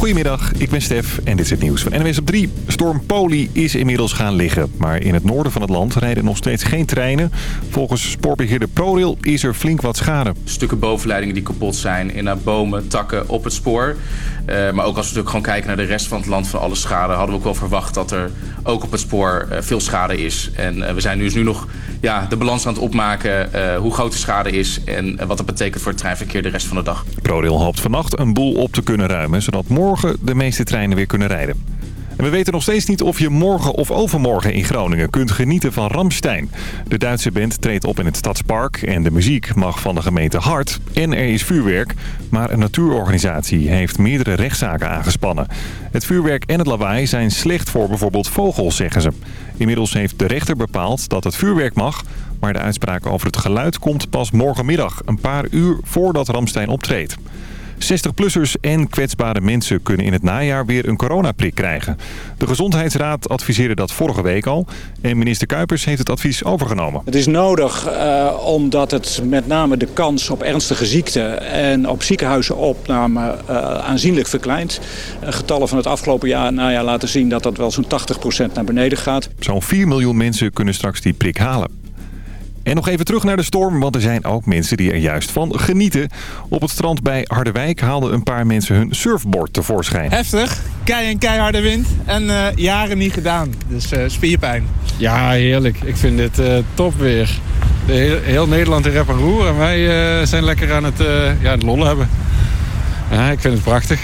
Goedemiddag, ik ben Stef en dit is het nieuws van NWS op 3. Storm Poli is inmiddels gaan liggen, maar in het noorden van het land rijden nog steeds geen treinen. Volgens spoorbeheerder ProRail is er flink wat schade. Stukken bovenleidingen die kapot zijn, in naar bomen, takken op het spoor. Uh, maar ook als we natuurlijk gewoon kijken naar de rest van het land van alle schade... hadden we ook wel verwacht dat er ook op het spoor uh, veel schade is. En uh, we zijn nu dus nu nog ja, de balans aan het opmaken hoe groot de schade is... en wat dat betekent voor het treinverkeer de rest van de dag. ProRail hoopt vannacht een boel op te kunnen ruimen... zodat morgen de meeste treinen weer kunnen rijden. En we weten nog steeds niet of je morgen of overmorgen in Groningen kunt genieten van Ramstein. De Duitse band treedt op in het Stadspark en de muziek mag van de gemeente hard. En er is vuurwerk, maar een natuurorganisatie heeft meerdere rechtszaken aangespannen. Het vuurwerk en het lawaai zijn slecht voor bijvoorbeeld vogels, zeggen ze. Inmiddels heeft de rechter bepaald dat het vuurwerk mag... maar de uitspraak over het geluid komt pas morgenmiddag, een paar uur voordat Ramstein optreedt. 60-plussers en kwetsbare mensen kunnen in het najaar weer een coronaprik krijgen. De Gezondheidsraad adviseerde dat vorige week al. En minister Kuipers heeft het advies overgenomen. Het is nodig uh, omdat het met name de kans op ernstige ziekten en op ziekenhuizenopname uh, aanzienlijk verkleint. Uh, getallen van het afgelopen jaar najaar laten zien dat dat wel zo'n 80% naar beneden gaat. Zo'n 4 miljoen mensen kunnen straks die prik halen. En nog even terug naar de storm, want er zijn ook mensen die er juist van genieten. Op het strand bij Harderwijk haalden een paar mensen hun surfboard tevoorschijn. Heftig, kei en keiharde wind en uh, jaren niet gedaan, dus uh, spierpijn. Ja, heerlijk. Ik vind dit uh, top weer. De heel, heel, Nederland in rep en roer en wij zijn lekker aan het, ja, het lollen hebben. Ja, ik vind het prachtig.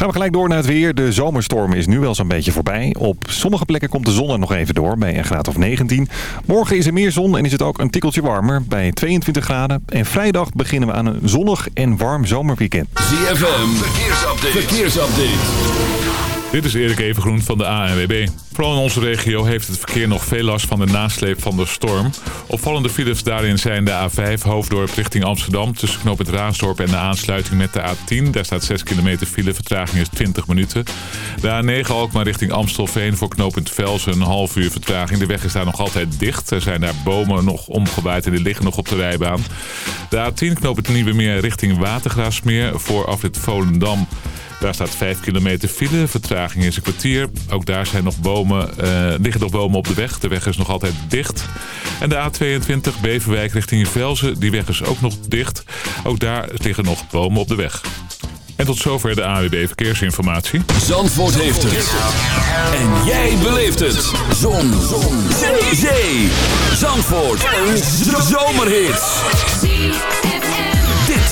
Gaan we gelijk door naar het weer. De zomerstorm is nu wel zo'n beetje voorbij. Op sommige plekken komt de zon er nog even door bij een graad of 19. Morgen is er meer zon en is het ook een tikkeltje warmer bij 22 graden. En vrijdag beginnen we aan een zonnig en warm zomerweekend. ZFM, verkeersupdate. verkeersupdate. Dit is Erik Evengroen van de ANWB. Vooral in onze regio heeft het verkeer nog veel last van de nasleep van de storm. Opvallende files daarin zijn de A5 Hoofddorp richting Amsterdam... tussen knoop het Raasdorp en de aansluiting met de A10. Daar staat 6 kilometer file, vertraging is 20 minuten. De A9 Alkmaar richting Amstelveen voor knooppunt Velsen een half uur vertraging. De weg is daar nog altijd dicht. Er zijn daar bomen nog omgewaaid en die liggen nog op de rijbaan. De A10 knooppunt Nieuwe Meer richting Watergraafsmeer voor afrit Volendam... Daar staat 5 kilometer file. Vertraging is een kwartier. Ook daar zijn nog bomen, uh, liggen nog bomen op de weg. De weg is nog altijd dicht. En de A22 Beverwijk richting Velzen. Die weg is ook nog dicht. Ook daar liggen nog bomen op de weg. En tot zover de AWB Verkeersinformatie. Zandvoort heeft het. En jij beleeft het. Zon. Zon. Zee. Zandvoort. Een zomerhit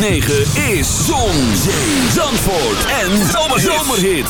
9 is Zon, Zee, Zandvoort en Zomerhit.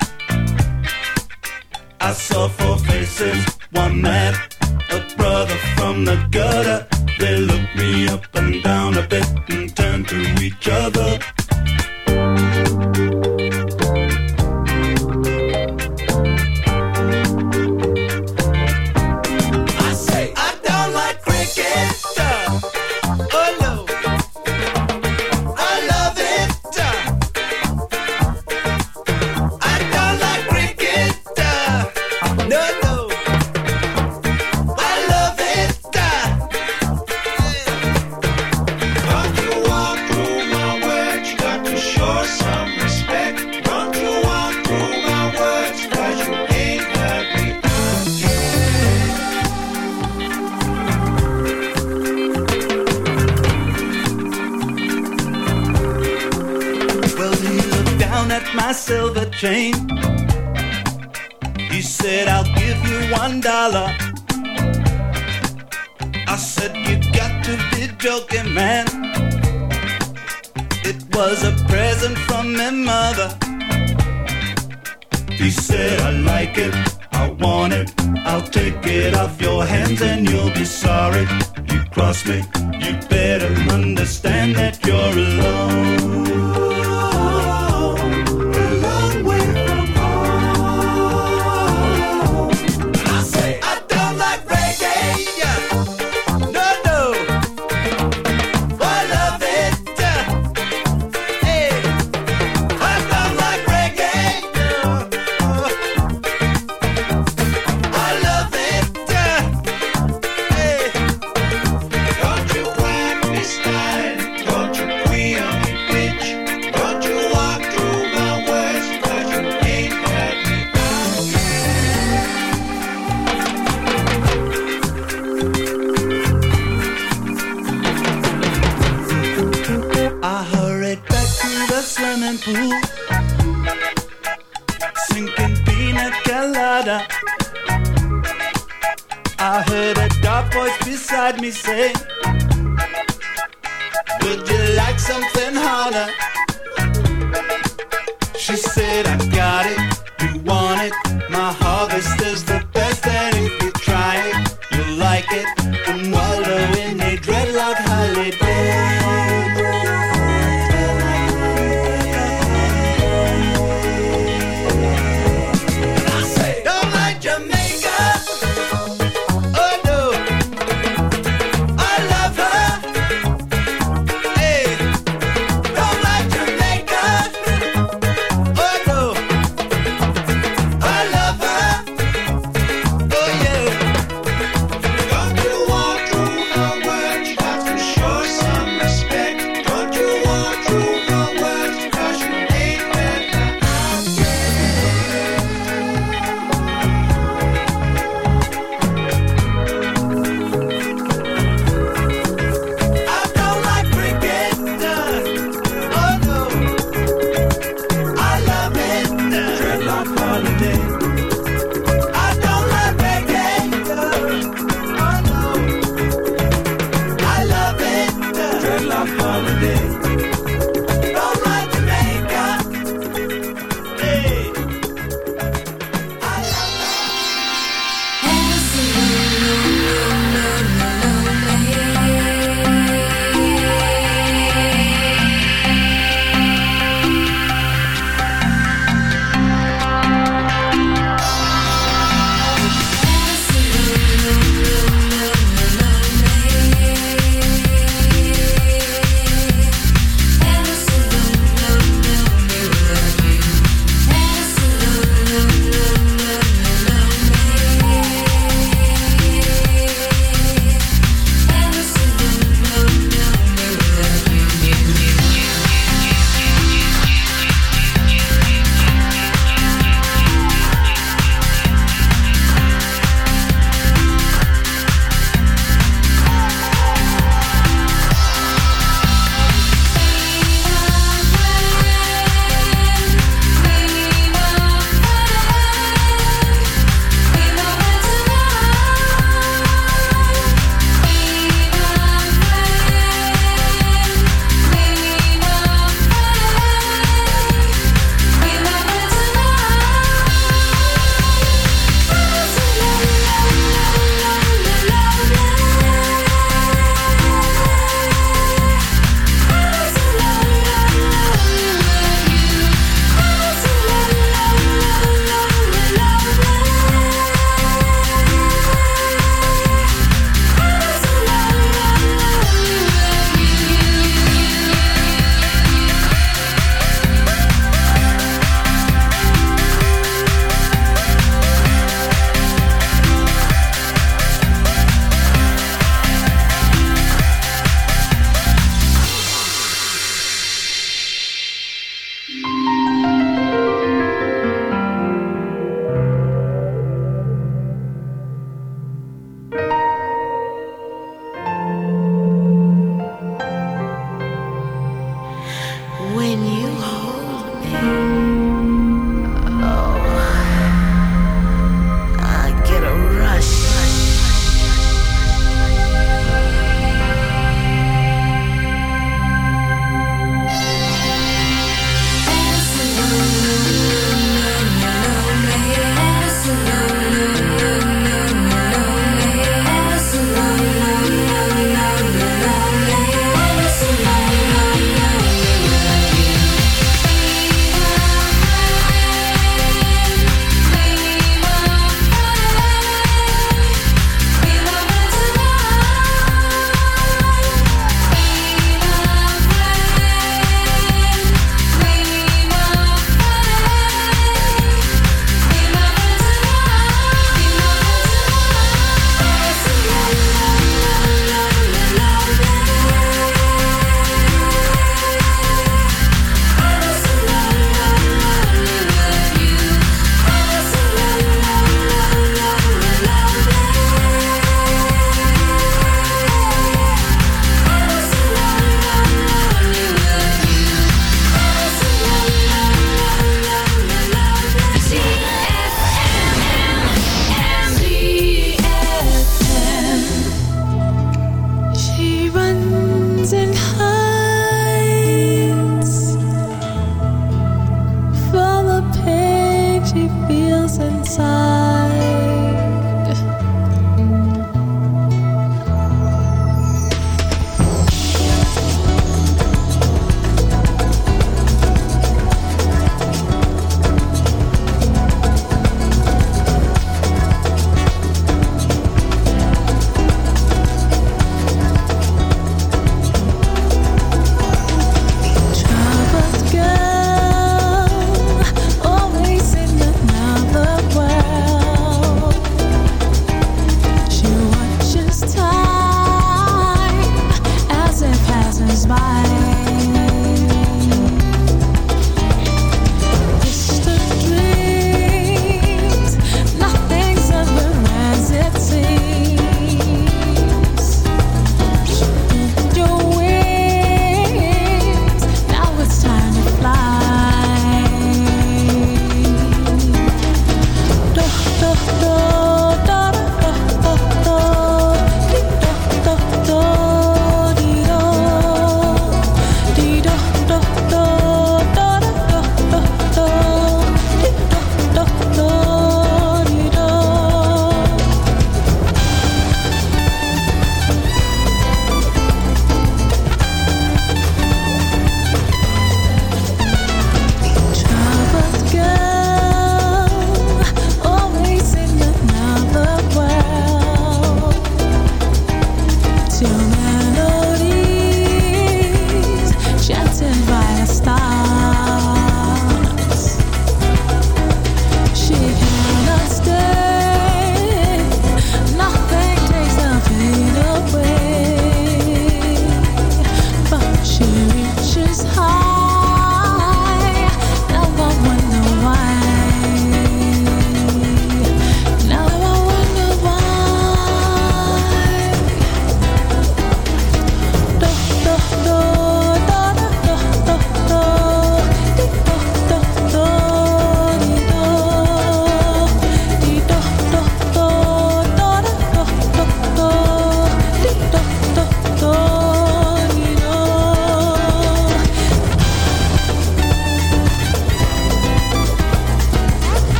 Let me say.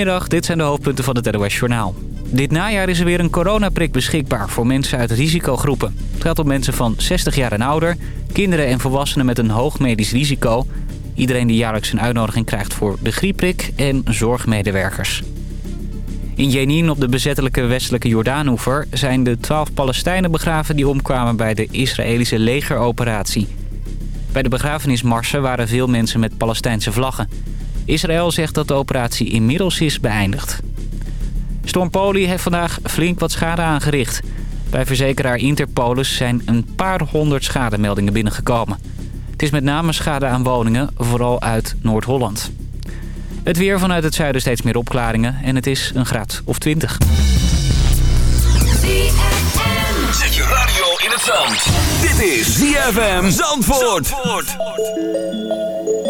Goedemiddag, dit zijn de hoofdpunten van het NOS Journaal. Dit najaar is er weer een coronaprik beschikbaar voor mensen uit risicogroepen. Het gaat om mensen van 60 jaar en ouder, kinderen en volwassenen met een hoog medisch risico... iedereen die jaarlijks een uitnodiging krijgt voor de griepprik en zorgmedewerkers. In Jenin op de bezettelijke westelijke Jordaanoever zijn de 12 Palestijnen begraven die omkwamen bij de Israëlische legeroperatie. Bij de begrafenismarsen waren veel mensen met Palestijnse vlaggen. Israël zegt dat de operatie inmiddels is beëindigd. Storm Poli heeft vandaag flink wat schade aangericht. Bij verzekeraar Interpolis zijn een paar honderd schademeldingen binnengekomen. Het is met name schade aan woningen, vooral uit Noord-Holland. Het weer vanuit het zuiden steeds meer opklaringen en het is een graad of 20. Zet je radio in het zand. Dit is ZFM Zandvoort. I'm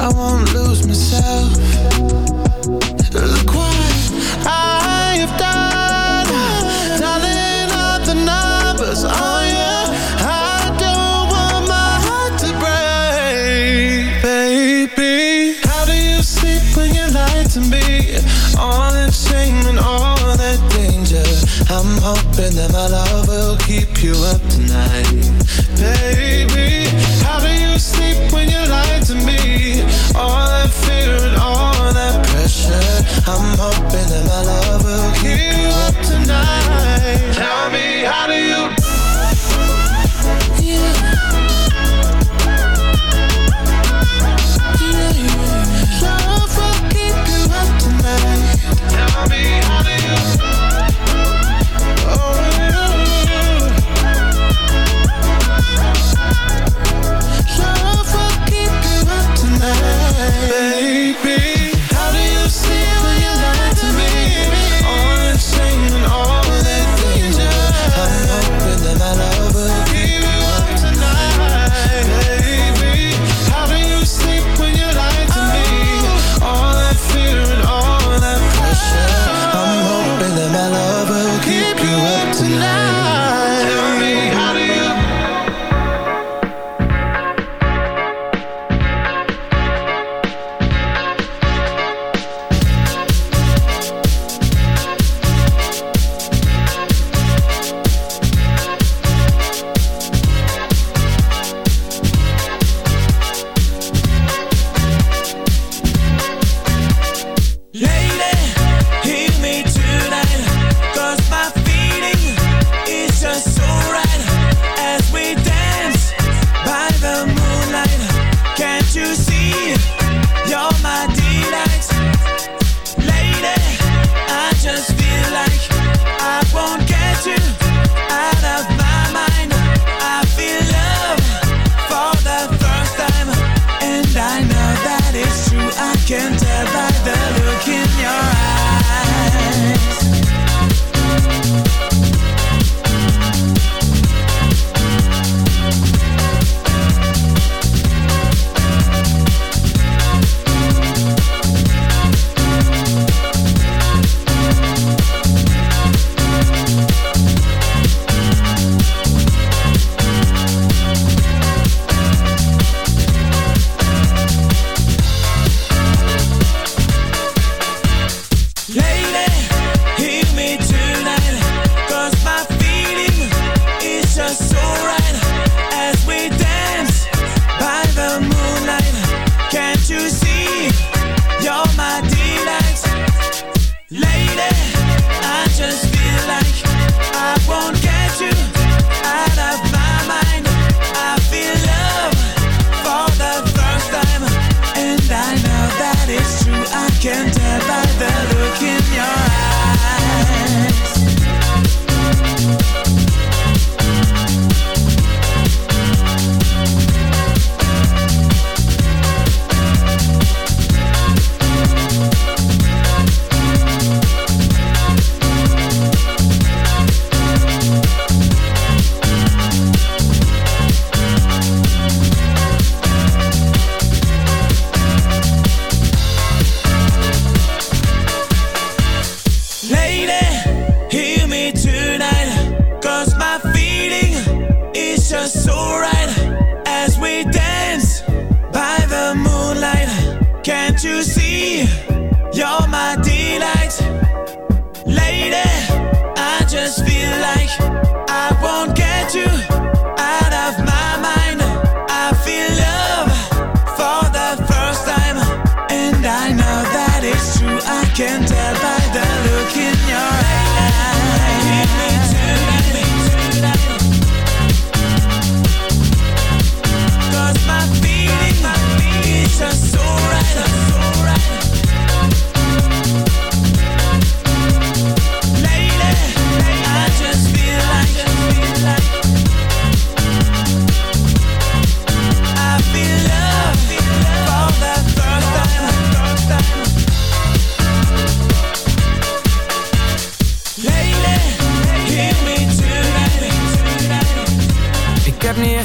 I won't lose myself. Look what I have done. The numbers. I don't want my heart to break, baby. How do you sleep when you lie to me? All that shame and all that danger. I'm hoping that my love will keep you up tonight, baby. How do you sleep when you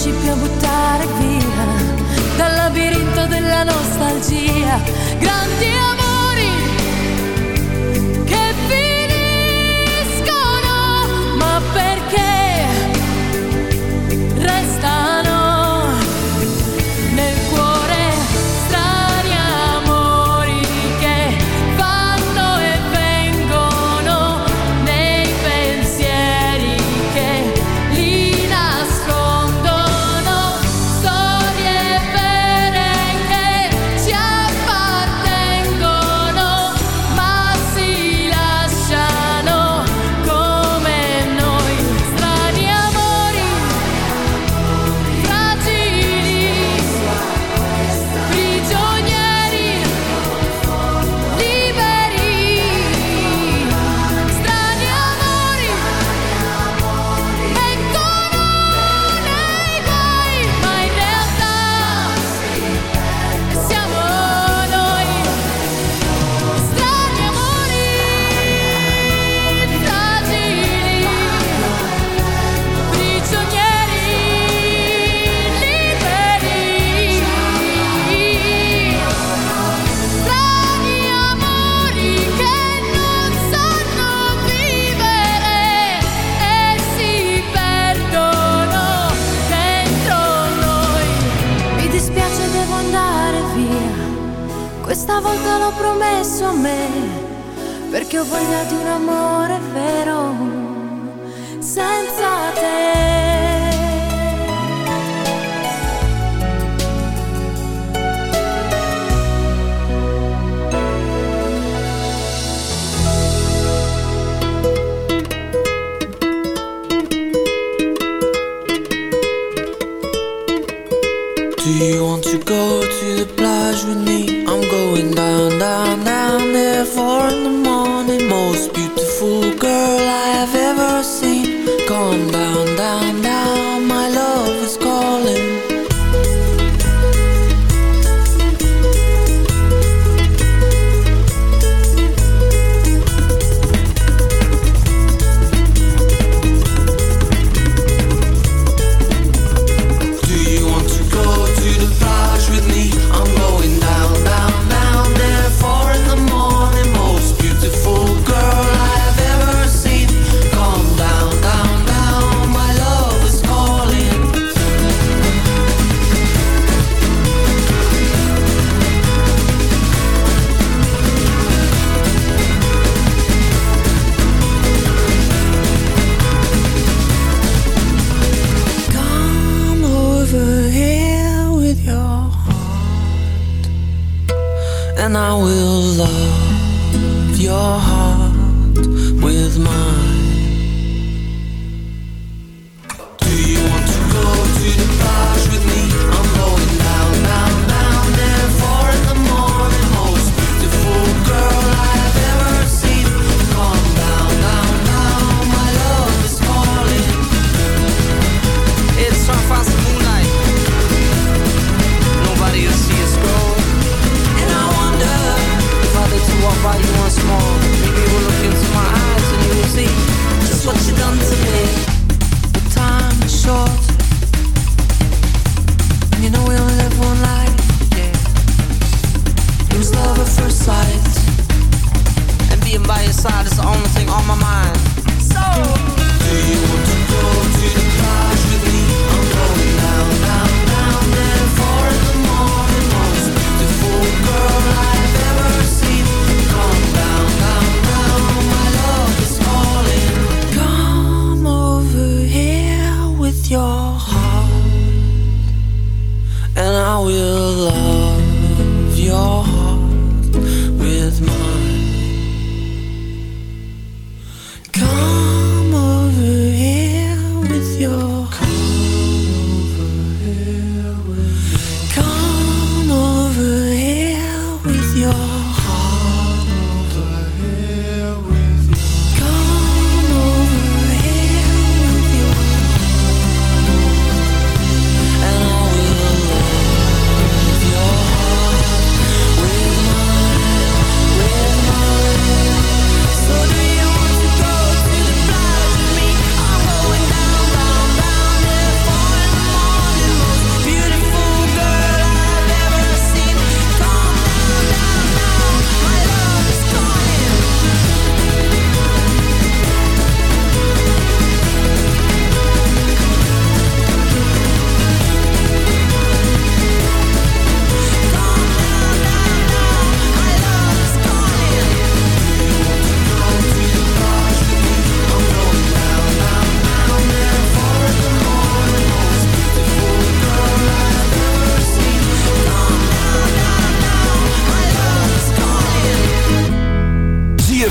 più a buttare via dal labirinto della nostalgia. Grandi amori voglia di un amore vero. side and being by your side is the only thing on my mind. So, do you want to go to the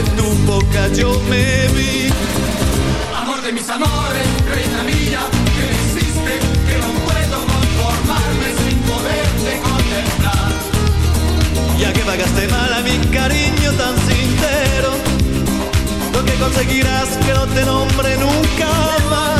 de tu boca yo me vi. Amor de mis amores, reina mía, que me hiciste, que no puedo conformarme sin poderte contemplar. Ya que pagaste mal a mi cariño tan sincero, lo que conseguirás que no te nombre nunca más.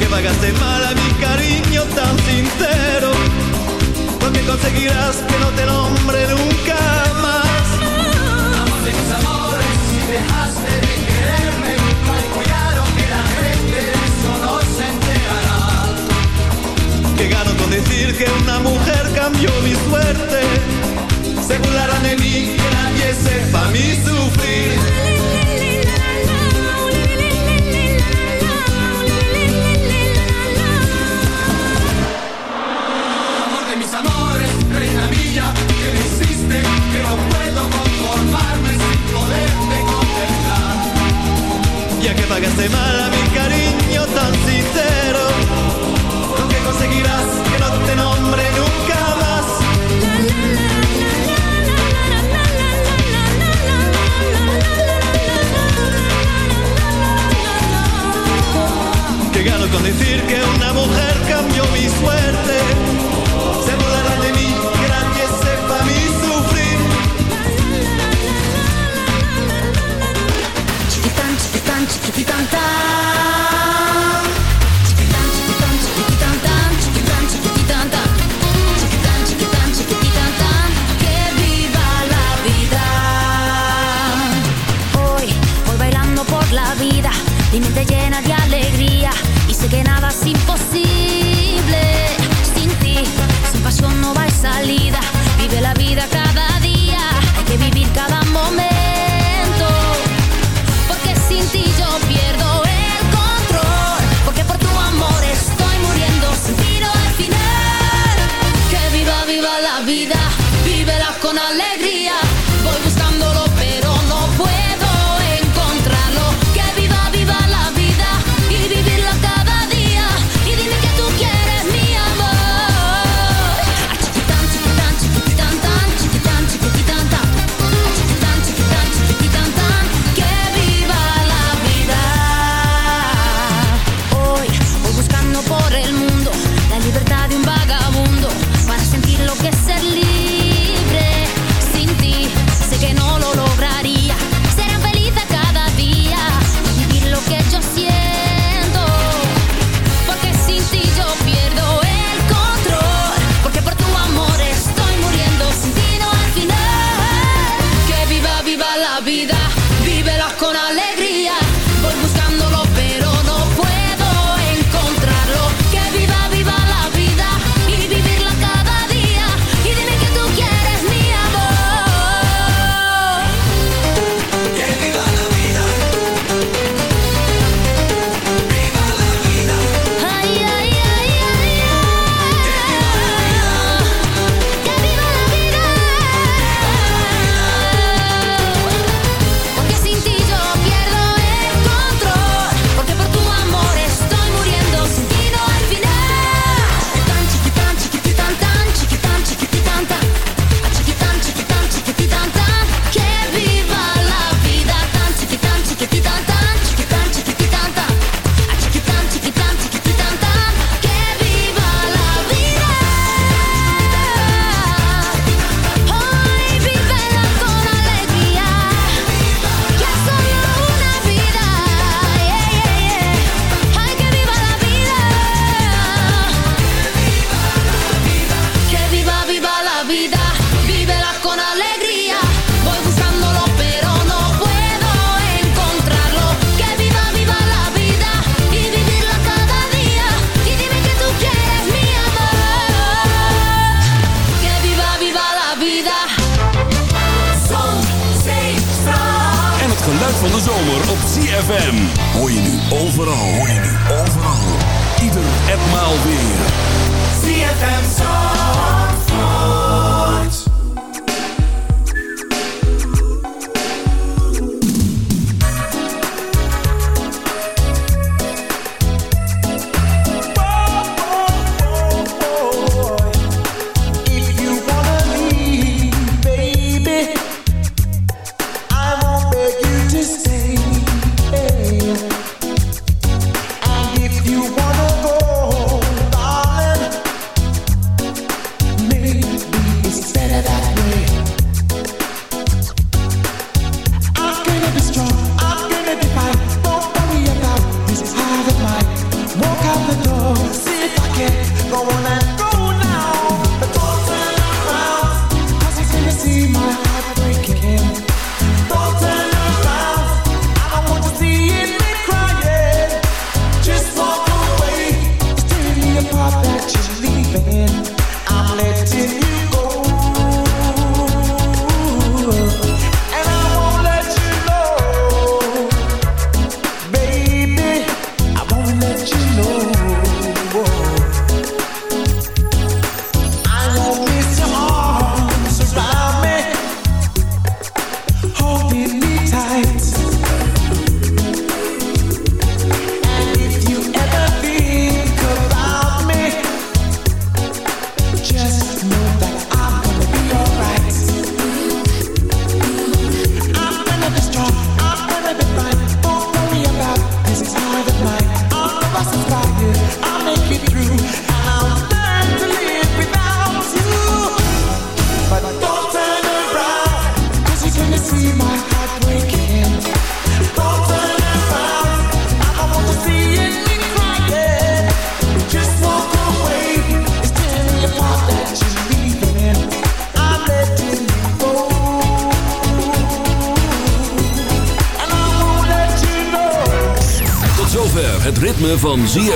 Que pagaste mal a mi cariño tan sincero, lo que conseguirás que no te nombre nunca más. Amor de mis amores, si dejaste de quererme, hay cuidado que la gente de eso no se enterará. Que gano con decir que una mujer cambió mi suerte. Se burlarán de mí, que nadie sepa mi sufrir. Pagaste mal a mi cariño tan sincero, lo que conseguirás que no te nombre nunca